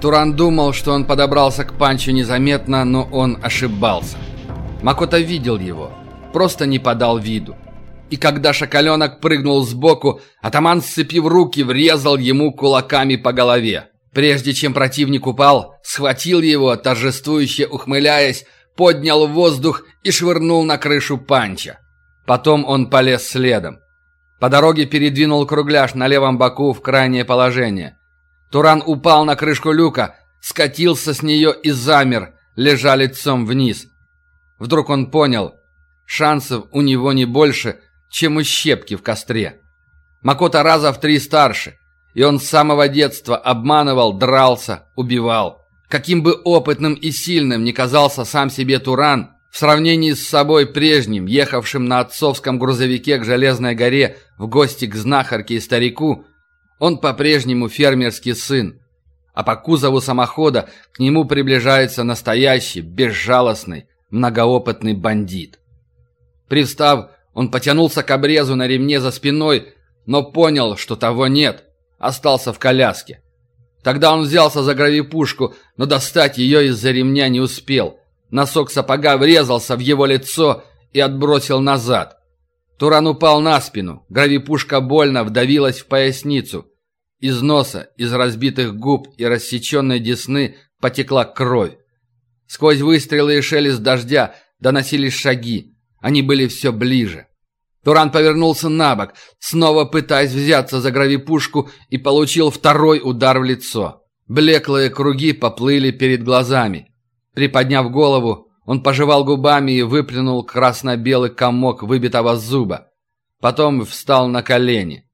Туран думал, что он подобрался к Панчу незаметно, но он ошибался. Макота видел его, просто не подал виду. И когда шакаленок прыгнул сбоку, атаман, сцепив руки, врезал ему кулаками по голове. Прежде чем противник упал, схватил его, торжествующе ухмыляясь, поднял в воздух и швырнул на крышу панча. Потом он полез следом. По дороге передвинул кругляш на левом боку в крайнее положение. Туран упал на крышку люка, скатился с нее и замер, лежа лицом вниз. Вдруг он понял, шансов у него не больше, чем у щепки в костре. Макота раза в три старше, и он с самого детства обманывал, дрался, убивал. Каким бы опытным и сильным ни казался сам себе Туран, в сравнении с собой прежним, ехавшим на отцовском грузовике к Железной горе в гости к знахарке и старику, он по-прежнему фермерский сын. А по кузову самохода к нему приближается настоящий, безжалостный, многоопытный бандит. Привстав, он потянулся к обрезу на ремне за спиной, но понял, что того нет, остался в коляске. Тогда он взялся за гравипушку, но достать ее из-за ремня не успел. Носок сапога врезался в его лицо и отбросил назад. Туран упал на спину, гравипушка больно вдавилась в поясницу. Из носа, из разбитых губ и рассеченной десны потекла кровь. Сквозь выстрелы и шелест дождя доносились шаги. Они были все ближе. Туран повернулся на бок, снова пытаясь взяться за гравипушку, и получил второй удар в лицо. Блеклые круги поплыли перед глазами. Приподняв голову, он пожевал губами и выплюнул красно-белый комок выбитого зуба. Потом встал на колени.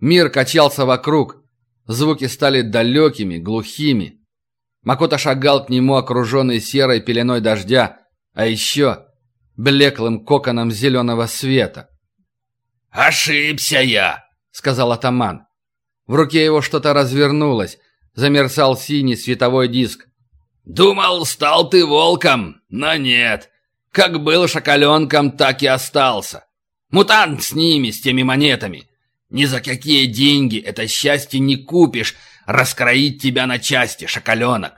Мир качался вокруг. Звуки стали далекими, глухими. Макота шагал к нему, окруженный серой пеленой дождя, а еще блеклым коконом зеленого света. «Ошибся я!» — сказал атаман. В руке его что-то развернулось. Замерцал синий световой диск. «Думал, стал ты волком, но нет. Как был шакаленком, так и остался. Мутант с ними, с теми монетами. Ни за какие деньги это счастье не купишь, раскроить тебя на части, шакаленок».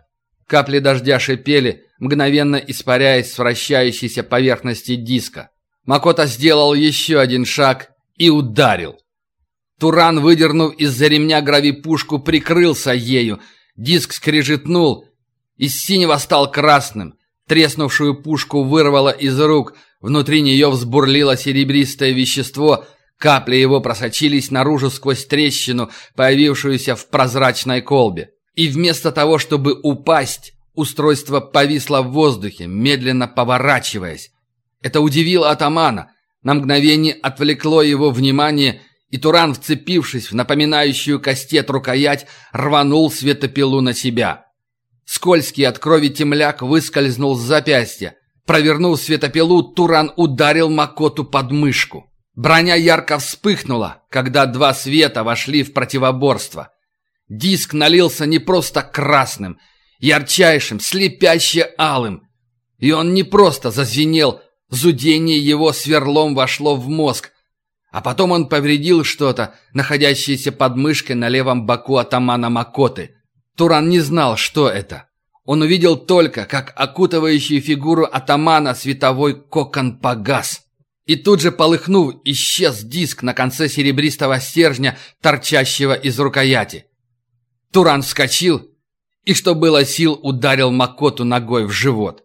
Капли дождя шипели, мгновенно испаряясь с вращающейся поверхности диска. Макота сделал еще один шаг и ударил. Туран, выдернув из-за ремня гравипушку, прикрылся ею. Диск скрежетнул, из синего стал красным. Треснувшую пушку вырвало из рук, внутри нее взбурлило серебристое вещество, капли его просочились наружу сквозь трещину, появившуюся в прозрачной колбе. И вместо того, чтобы упасть, устройство повисло в воздухе, медленно поворачиваясь. Это удивило атамана. На мгновение отвлекло его внимание, и Туран, вцепившись в напоминающую кастет рукоять, рванул светопилу на себя. Скользкий от крови темляк выскользнул с запястья. Провернув светопилу, Туран ударил Макоту под мышку. Броня ярко вспыхнула, когда два света вошли в противоборство. Диск налился не просто красным, ярчайшим, слепяще алым. И он не просто зазвенел, Зудение его сверлом вошло в мозг. А потом он повредил что-то, находящееся под мышкой на левом боку атамана Макоты. Туран не знал, что это. Он увидел только, как окутывающий фигуру атамана световой кокон погас. И тут же, полыхнув, исчез диск на конце серебристого стержня, торчащего из рукояти. Туран вскочил и, что было сил, ударил Макоту ногой в живот.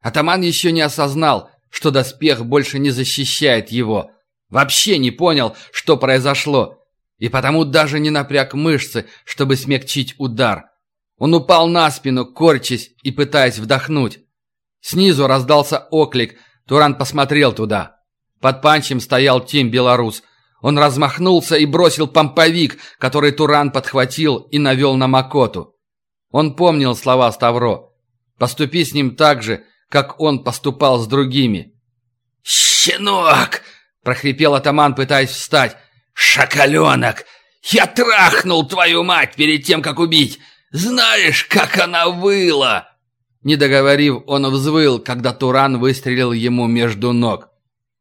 Атаман еще не осознал, что доспех больше не защищает его. Вообще не понял, что произошло. И потому даже не напряг мышцы, чтобы смягчить удар. Он упал на спину, корчась и пытаясь вдохнуть. Снизу раздался оклик. Туран посмотрел туда. Под панчем стоял Тим Белорус. Он размахнулся и бросил помповик, который Туран подхватил и навел на Макоту. Он помнил слова Ставро. «Поступи с ним так же, как он поступал с другими. «Щенок!» — прохрипел атаман, пытаясь встать. «Шакаленок! Я трахнул твою мать перед тем, как убить! Знаешь, как она выла!» Не договорив, он взвыл, когда Туран выстрелил ему между ног.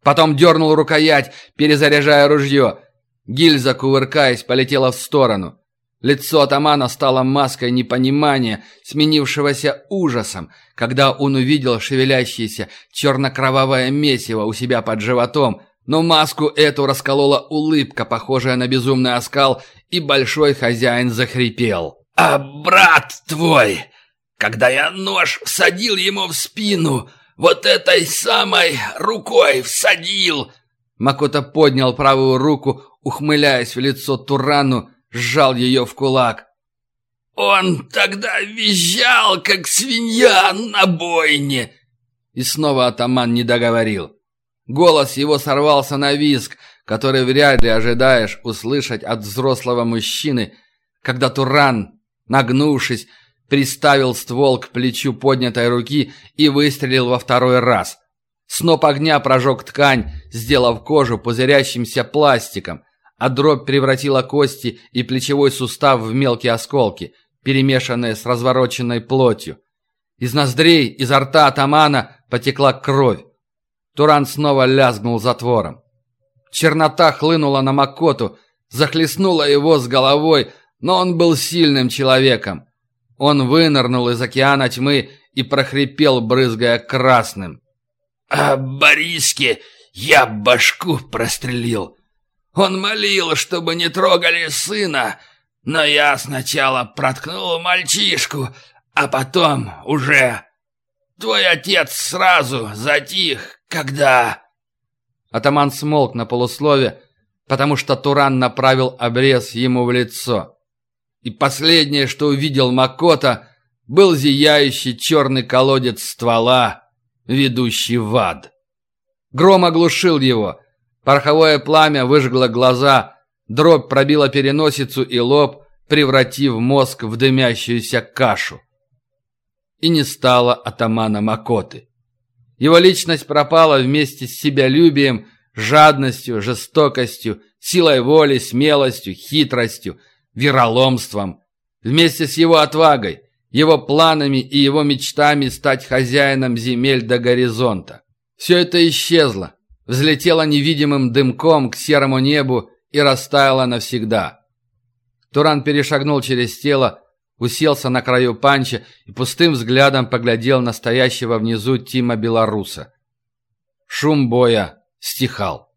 Потом дернул рукоять, перезаряжая ружье. Гильза, кувыркаясь, полетела в сторону. Лицо атамана стало маской непонимания, сменившегося ужасом, когда он увидел шевелящееся черно-кровавое месиво у себя под животом, но маску эту расколола улыбка, похожая на безумный оскал, и большой хозяин захрипел. «А брат твой, когда я нож всадил ему в спину, вот этой самой рукой всадил!» Макота поднял правую руку, ухмыляясь в лицо Турану, сжал ее в кулак. «Он тогда визжал, как свинья на бойне!» И снова атаман не договорил. Голос его сорвался на визг, который вряд ли ожидаешь услышать от взрослого мужчины, когда Туран, нагнувшись, приставил ствол к плечу поднятой руки и выстрелил во второй раз. Сноп огня прожег ткань, сделав кожу пузырящимся пластиком, а дробь превратила кости и плечевой сустав в мелкие осколки, перемешанные с развороченной плотью. Из ноздрей, изо рта атамана потекла кровь. Туран снова лязгнул затвором. Чернота хлынула на Макоту, захлестнула его с головой, но он был сильным человеком. Он вынырнул из океана тьмы и прохрипел, брызгая красным. «А Бориске я башку прострелил. Он молил, чтобы не трогали сына, но я сначала проткнул мальчишку, а потом уже... Твой отец сразу затих, когда...» Атаман смолк на полуслове, потому что Туран направил обрез ему в лицо. И последнее, что увидел Макота, был зияющий черный колодец ствола, ведущий в ад. Гром оглушил его. Пороховое пламя выжгло глаза, дробь пробила переносицу и лоб, превратив мозг в дымящуюся кашу. И не стало атамана Макоты. Его личность пропала вместе с себялюбием, жадностью, жестокостью, силой воли, смелостью, хитростью, вероломством. Вместе с его отвагой, его планами и его мечтами стать хозяином земель до горизонта. Все это исчезло, взлетело невидимым дымком к серому небу и растаяло навсегда. Туран перешагнул через тело, уселся на краю панча и пустым взглядом поглядел на стоящего внизу Тима Белоруса. Шум боя стихал.